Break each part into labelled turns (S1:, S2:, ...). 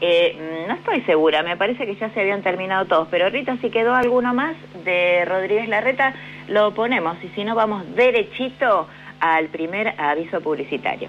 S1: Eh, no estoy segura, me parece que ya se habían terminado todos, pero Rita, si quedó alguno más de Rodríguez Larreta, lo ponemos y si no, vamos derechito al primer aviso publicitario.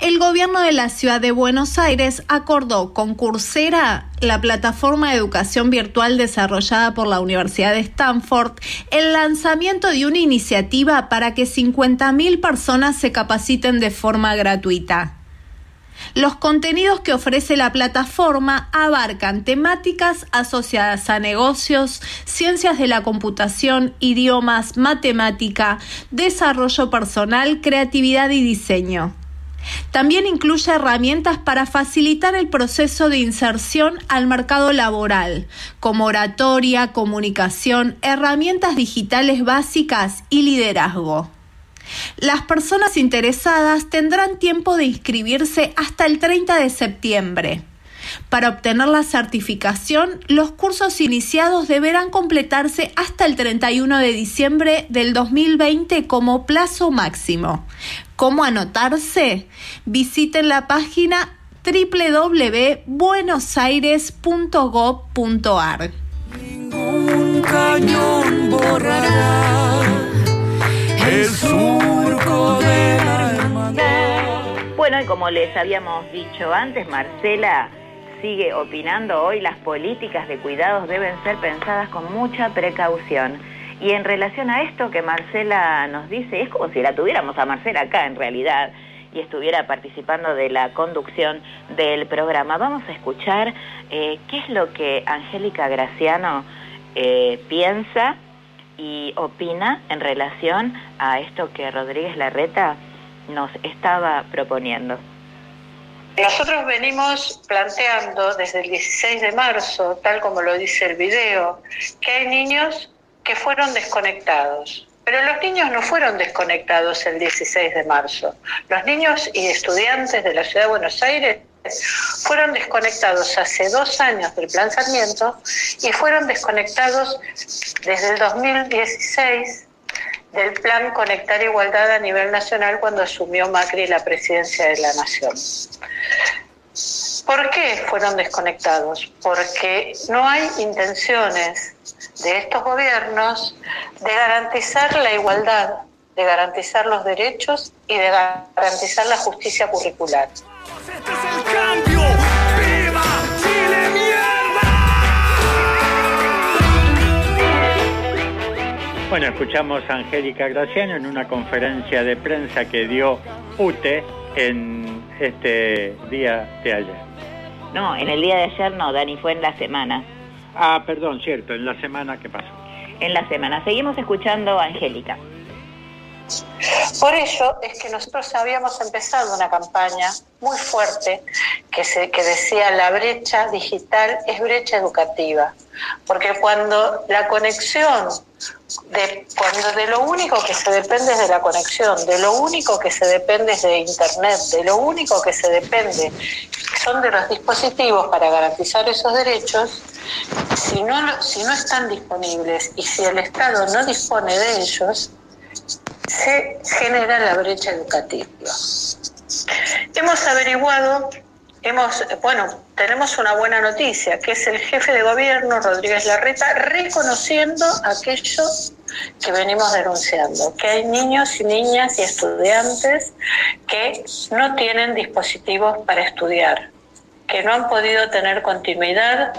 S2: El gobierno de la ciudad de Buenos Aires acordó con Coursera, la plataforma de educación virtual desarrollada por la Universidad de Stanford, el lanzamiento de una iniciativa para que 50.000 personas se capaciten de forma gratuita. Los contenidos que ofrece la plataforma abarcan temáticas asociadas a negocios, ciencias de la computación, idiomas, matemática, desarrollo personal, creatividad y diseño. También incluye herramientas para facilitar el proceso de inserción al mercado laboral, como oratoria, comunicación, herramientas digitales básicas y liderazgo. Las personas interesadas tendrán tiempo de inscribirse hasta el 30 de septiembre. Para obtener la certificación, los cursos iniciados deberán completarse hasta el 31 de diciembre del 2020 como plazo máximo. ¿Cómo anotarse? Visiten la página www.buenosaires.gov.ar. Ningún cañón borrará
S1: el surco de la Bueno, y como les habíamos dicho antes, Marcela sigue opinando hoy, las políticas de cuidados deben ser pensadas con mucha precaución. Y en relación a esto que Marcela nos dice, es como si la tuviéramos a Marcela acá en realidad y estuviera participando de la conducción del programa. Vamos a escuchar eh, qué es lo que Angélica Graciano eh, piensa y opina en relación a esto que Rodríguez Larreta nos estaba proponiendo.
S3: Nosotros venimos planteando desde el 16 de marzo, tal como lo dice el video, que hay niños que fueron desconectados. Pero los niños no fueron desconectados el 16 de marzo. Los niños y estudiantes de la Ciudad de Buenos Aires fueron desconectados hace dos años del Plan Sarmiento y fueron desconectados desde el 2016 del Plan Conectar Igualdad a nivel nacional cuando asumió Macri la presidencia de la Nación. ¿Por qué fueron desconectados? Porque no hay intenciones de estos gobiernos de garantizar la igualdad, de garantizar los derechos y de garantizar la justicia curricular. Este es el cambio. ¡Viva Chile, mierda!
S4: Bueno, escuchamos a Angélica Graciano en una conferencia de prensa que dio UTE en este día de ayer.
S1: No, en el día de ayer no, Dani, fue en la semana.
S4: Ah, perdón, cierto, en la semana que pasó.
S1: En la semana. Seguimos escuchando a Angélica.
S3: Por ello es que nosotros habíamos empezado una campaña muy fuerte que, se, que decía la brecha digital es brecha educativa, porque cuando la conexión, de, cuando de lo único que se depende es de la conexión, de lo único que se depende es de Internet, de lo único que se depende son de los dispositivos para garantizar esos derechos, si no, si no están disponibles y si el Estado no dispone de ellos, se genera la brecha educativa. Hemos averiguado, hemos, bueno, tenemos una buena noticia, que es el jefe de gobierno, Rodríguez Larreta, reconociendo aquello que venimos denunciando, que hay niños y niñas y estudiantes que no tienen dispositivos para estudiar, que no han podido tener continuidad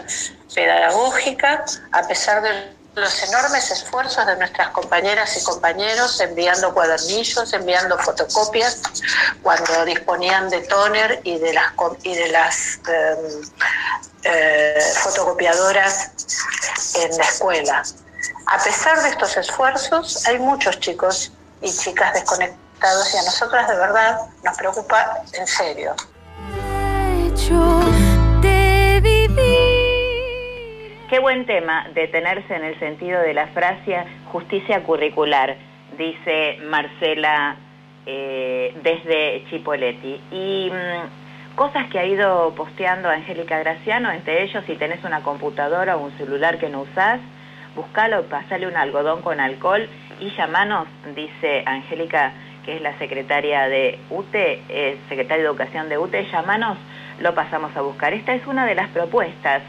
S3: pedagógica a pesar de los enormes esfuerzos de nuestras compañeras y compañeros enviando cuadernillos, enviando fotocopias, cuando disponían de toner y de las, y de las em, eh, fotocopiadoras en la escuela. A pesar de estos esfuerzos, hay muchos chicos y chicas desconectados y a nosotras de verdad nos preocupa en serio.
S1: Qué buen tema detenerse en el sentido de la frase justicia curricular, dice Marcela eh, desde Chipoletti. Y mm, cosas que ha ido posteando Angélica Graciano, entre ellos si tenés una computadora o un celular que no usás, buscalo, pasale un algodón con alcohol y llamanos, dice Angélica, que es la secretaria de UTE, eh, secretaria de Educación de UTE, llamanos, lo pasamos a buscar. Esta es una de las propuestas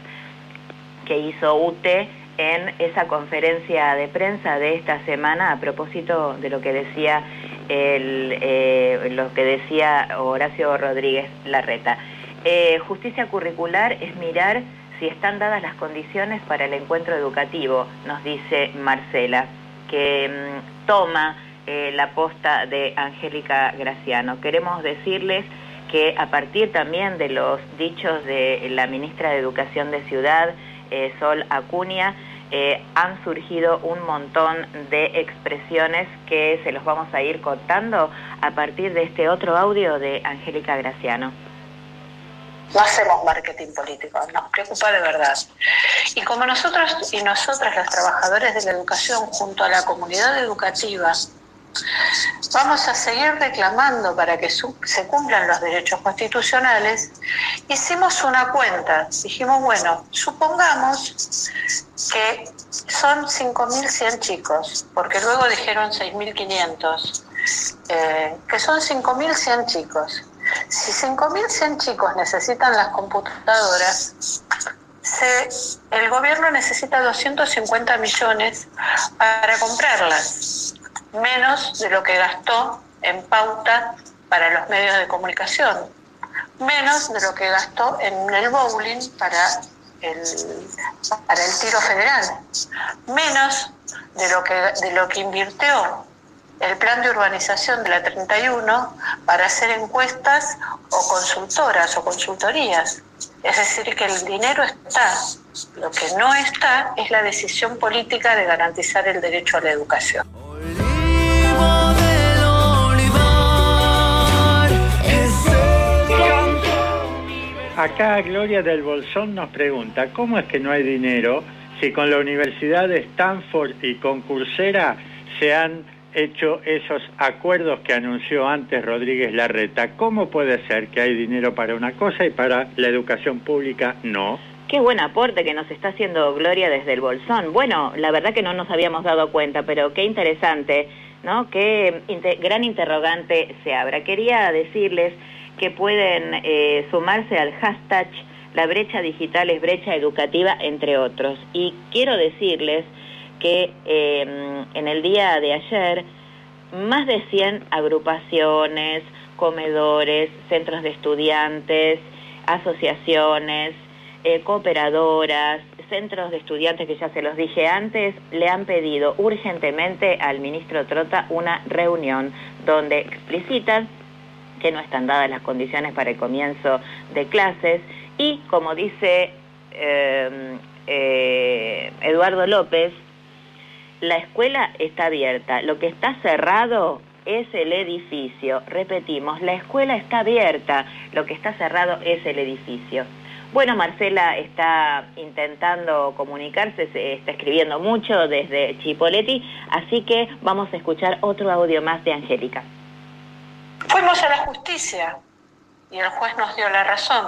S1: que hizo UTE en esa conferencia de prensa de esta semana a propósito de lo que decía el, eh, lo que decía Horacio Rodríguez Larreta. Eh, justicia curricular es mirar si están dadas las condiciones para el encuentro educativo, nos dice Marcela, que mm, toma eh, la posta de Angélica Graciano. Queremos decirles que a partir también de los dichos de la ministra de Educación de Ciudad, eh, Sol Acuña, eh, han surgido un montón de expresiones que se los vamos a ir contando a partir de este otro audio de Angélica Graciano.
S3: No hacemos marketing político, nos preocupa de verdad. Y como nosotros y nosotras, los trabajadores de la educación, junto a la comunidad educativa, Vamos a seguir reclamando para que se cumplan los derechos constitucionales. Hicimos una cuenta, dijimos, bueno, supongamos que son 5.100 chicos, porque luego dijeron 6.500, eh, que son 5.100 chicos. Si 5.100 chicos necesitan las computadoras, el gobierno necesita 250 millones para comprarlas menos de lo que gastó en pauta para los medios de comunicación, menos de lo que gastó en el bowling para el, para el tiro federal, menos de lo que, de lo que invirtió el plan de urbanización de la 31 para hacer encuestas o consultoras o consultorías. Es decir, que el dinero está. Lo que no está es la decisión política de garantizar el derecho a la educación.
S4: Acá Gloria del Bolsón nos pregunta, ¿cómo es que no hay dinero si con la Universidad de Stanford y con Coursera se han hecho esos acuerdos que anunció antes Rodríguez Larreta? ¿Cómo puede ser que hay dinero para una cosa y para la educación pública no?
S1: Qué buen aporte que nos está haciendo Gloria desde el Bolsón. Bueno, la verdad que no nos habíamos dado cuenta, pero qué interesante, ¿no? Qué gran interrogante se abra. Quería decirles que pueden eh, sumarse al hashtag La brecha digital es brecha educativa, entre otros. Y quiero decirles que em, en el día de ayer, más de 100 agrupaciones, comedores, centros de estudiantes, asociaciones, eh, cooperadoras, centros de estudiantes que ya se los dije antes, le han pedido urgentemente al ministro Trota una reunión donde explicitan que no están dadas las condiciones para el comienzo de clases y, como dice eh, eh, Eduardo López, la escuela está abierta, lo que está cerrado es el edificio. Repetimos, la escuela está abierta, lo que está cerrado es el edificio. Bueno, Marcela está intentando comunicarse, se está escribiendo mucho desde Chipoletti, así que vamos a escuchar otro audio más de Angélica.
S3: Fuimos a la justicia y el juez nos dio la razón.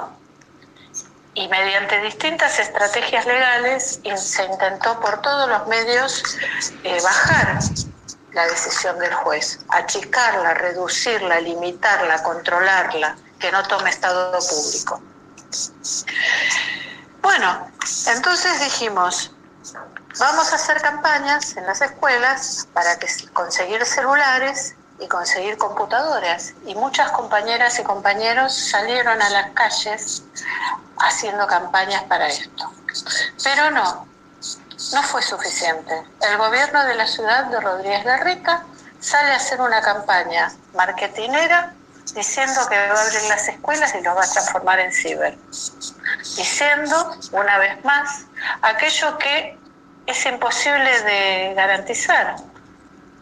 S3: Y mediante distintas estrategias legales se intentó por todos los medios eh, bajar la decisión del juez, achicarla, reducirla, limitarla, controlarla, que no tome estado público. Bueno, entonces dijimos, vamos a hacer campañas en las escuelas para que conseguir celulares y conseguir computadoras. Y muchas compañeras y compañeros salieron a las calles haciendo campañas para esto. Pero no, no fue suficiente. El gobierno de la ciudad de Rodríguez de Rica sale a hacer una campaña marketinera diciendo que va a abrir las escuelas y los va a transformar en ciber. Diciendo, una vez más, aquello que es imposible de garantizar,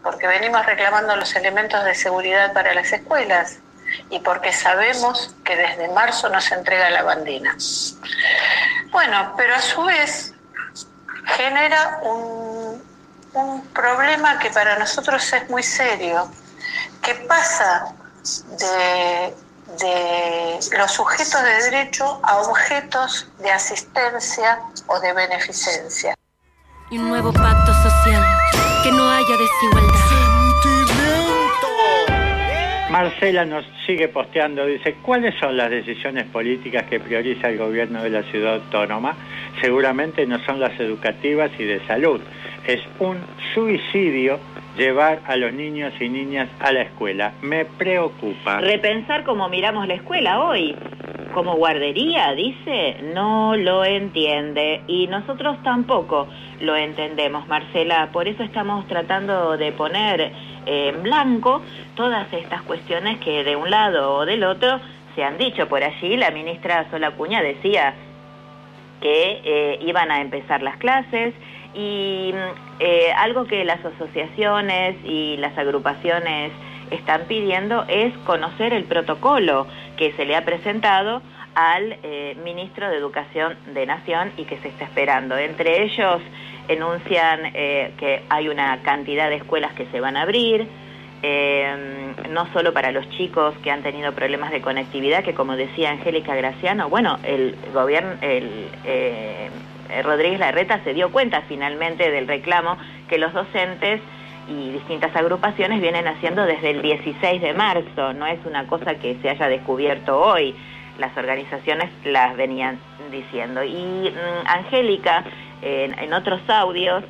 S3: porque venimos reclamando los elementos de seguridad para las escuelas y porque sabemos que desde marzo nos entrega la bandina. Bueno, pero a su vez genera un, un problema que para nosotros es muy serio, que pasa de, de los sujetos de derecho a objetos de asistencia o de beneficencia.
S5: Y un nuevo pacto
S4: Marcela nos sigue posteando, dice, ¿cuáles son las decisiones políticas que prioriza el gobierno de la ciudad autónoma? Seguramente no son las educativas y de salud. Es un suicidio llevar a los niños y niñas a la escuela. Me preocupa.
S1: Repensar cómo miramos la escuela hoy. Como guardería, dice, no lo entiende. Y nosotros tampoco lo entendemos, Marcela. Por eso estamos tratando de poner en blanco todas estas cuestiones que de un lado o del otro se han dicho. Por allí la ministra Solacuña decía que eh, iban a empezar las clases y eh, algo que las asociaciones y las agrupaciones están pidiendo es conocer el protocolo que se le ha presentado al eh, ministro de Educación de Nación y que se está esperando. Entre ellos enuncian eh, que hay una cantidad de escuelas que se van a abrir, eh, no solo para los chicos que han tenido problemas de conectividad, que como decía Angélica Graciano, bueno, el gobierno, el, Rodríguez Larreta se dio cuenta finalmente del reclamo que los docentes y distintas agrupaciones vienen haciendo desde el 16 de marzo, no es una cosa que se haya descubierto hoy las organizaciones las venían diciendo. Y mm, Angélica, en, otros audios,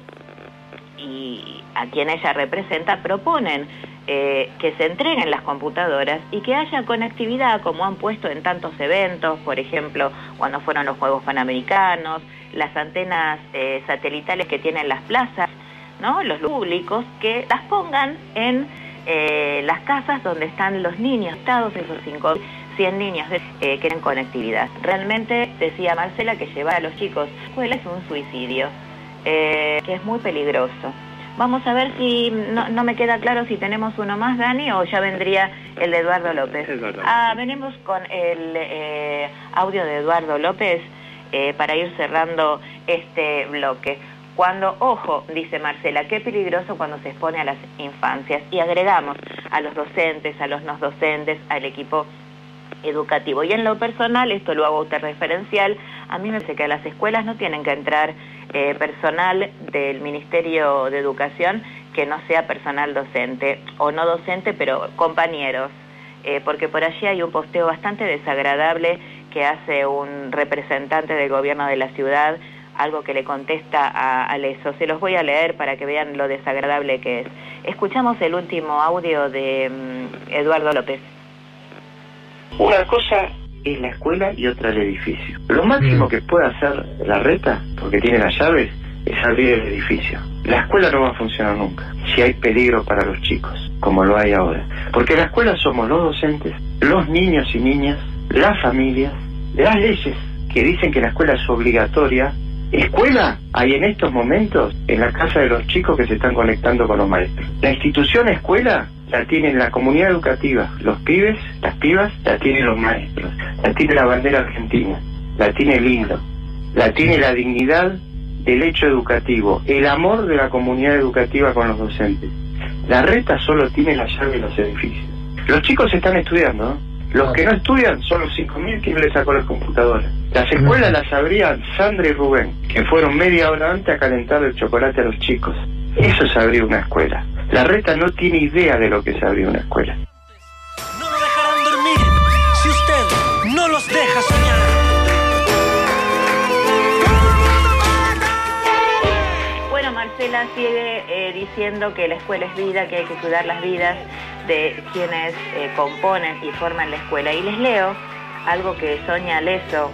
S1: y a quien ella representa, proponen eh, que se entreguen las computadoras y que haya conectividad, como han puesto en tantos eventos, por ejemplo, cuando fueron los Juegos Panamericanos, las antenas eh, satelitales que tienen las plazas, ¿no? los públicos, que las pongan en eh, las casas donde están los niños, estados esos cinco 100 niños eh, quieren conectividad. Realmente decía Marcela que llevar a los chicos a la escuela es un suicidio, eh, que es muy peligroso. Vamos a ver si, no, me queda claro si tenemos uno más, Dani, o ya vendría el de Eduardo López. Ah, venimos con el eh, audio de Eduardo López para ir cerrando este bloque. Cuando, ojo, dice Marcela, qué peligroso cuando se expone a las infancias. Y agregamos a los docentes, a los no docentes, al equipo educativo. Y en lo personal, esto lo hago usted referencial, a mí me parece que a las escuelas no tienen que entrar eh, personal del Ministerio de Educación que no sea personal docente o no docente, pero compañeros, eh, porque por allí hay un posteo bastante desagradable que hace un representante del gobierno de la ciudad, algo que le contesta a, eso. Se los voy a leer para que vean lo desagradable que es. Escuchamos el último audio de mm, Eduardo López.
S6: Una cosa es la escuela y otra el edificio. Lo máximo que puede hacer la reta, porque tiene las llaves, es abrir el edificio. La escuela no va a funcionar nunca si hay peligro para los chicos, como lo hay ahora. Porque la escuela somos los docentes, los niños y niñas, las familias, las leyes que dicen que la escuela es obligatoria. Escuela hay en estos momentos en la casa de los chicos que se están conectando con los maestros. La institución escuela la tiene la comunidad educativa, los pibes, las pibas, la tienen los maestros, la tiene la bandera argentina, la tiene el la tiene la dignidad del hecho educativo, el amor de la comunidad educativa con los docentes. La reta solo tiene la llave de los edificios. Los chicos están estudiando, Los que no estudian son los 5.000 que no les sacó las computadoras. Las escuelas las abrían Sandra y Rubén, que fueron media hora antes a calentar el chocolate a los chicos. Eso es abrir una escuela. La reta no tiene idea de lo que es abrir una escuela.
S7: No lo dejarán dormir si usted no los deja soñar.
S1: Bueno, Marcela sigue eh, diciendo que la escuela es vida, que hay que cuidar las vidas de quienes eh, componen y forman la escuela. Y les leo algo que Sonia Leso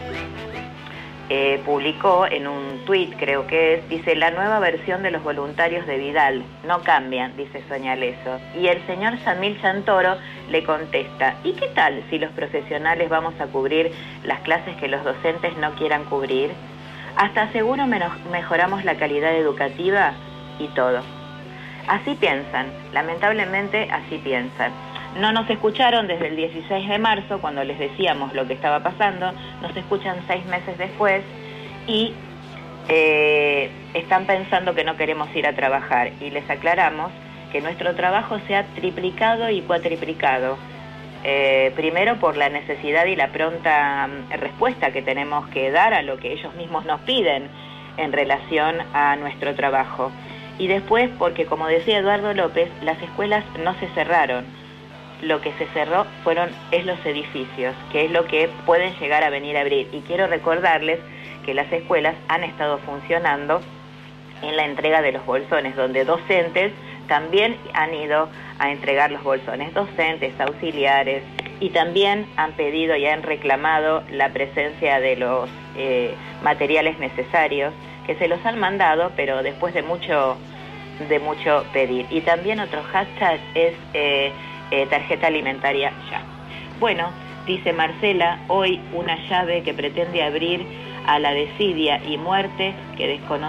S1: eh, publicó en un tuit, creo que es, dice, la nueva versión de los voluntarios de Vidal, no cambian, dice Soña Leso. Y el señor Samil Chantoro le contesta, ¿y qué tal si los profesionales vamos a cubrir las clases que los docentes no quieran cubrir? Hasta seguro mejoramos la calidad educativa y todo. Así piensan, lamentablemente así piensan. No nos escucharon desde el 16 de marzo, cuando les decíamos lo que estaba pasando, nos escuchan seis meses después y eh, están pensando que no queremos ir a trabajar y les aclaramos que nuestro trabajo se ha triplicado y cuatriplicado. Eh, primero por la necesidad y la pronta mm, respuesta que tenemos que dar a lo que ellos mismos nos piden en relación a nuestro trabajo. Y después porque, como decía Eduardo López, las escuelas no se cerraron. Lo que se cerró fueron es los edificios, que es lo que pueden llegar a venir a abrir. Y quiero recordarles que las escuelas han estado funcionando en la entrega de los bolsones, donde docentes también han ido a entregar los bolsones, docentes, auxiliares, y también han pedido y han reclamado la presencia de los eh, materiales necesarios, que se los han mandado, pero después de mucho, de mucho pedir. Y también otro hashtag es eh, eh, tarjeta alimentaria ya. Bueno, dice Marcela, hoy una llave que pretende abrir a la desidia y muerte que desconocemos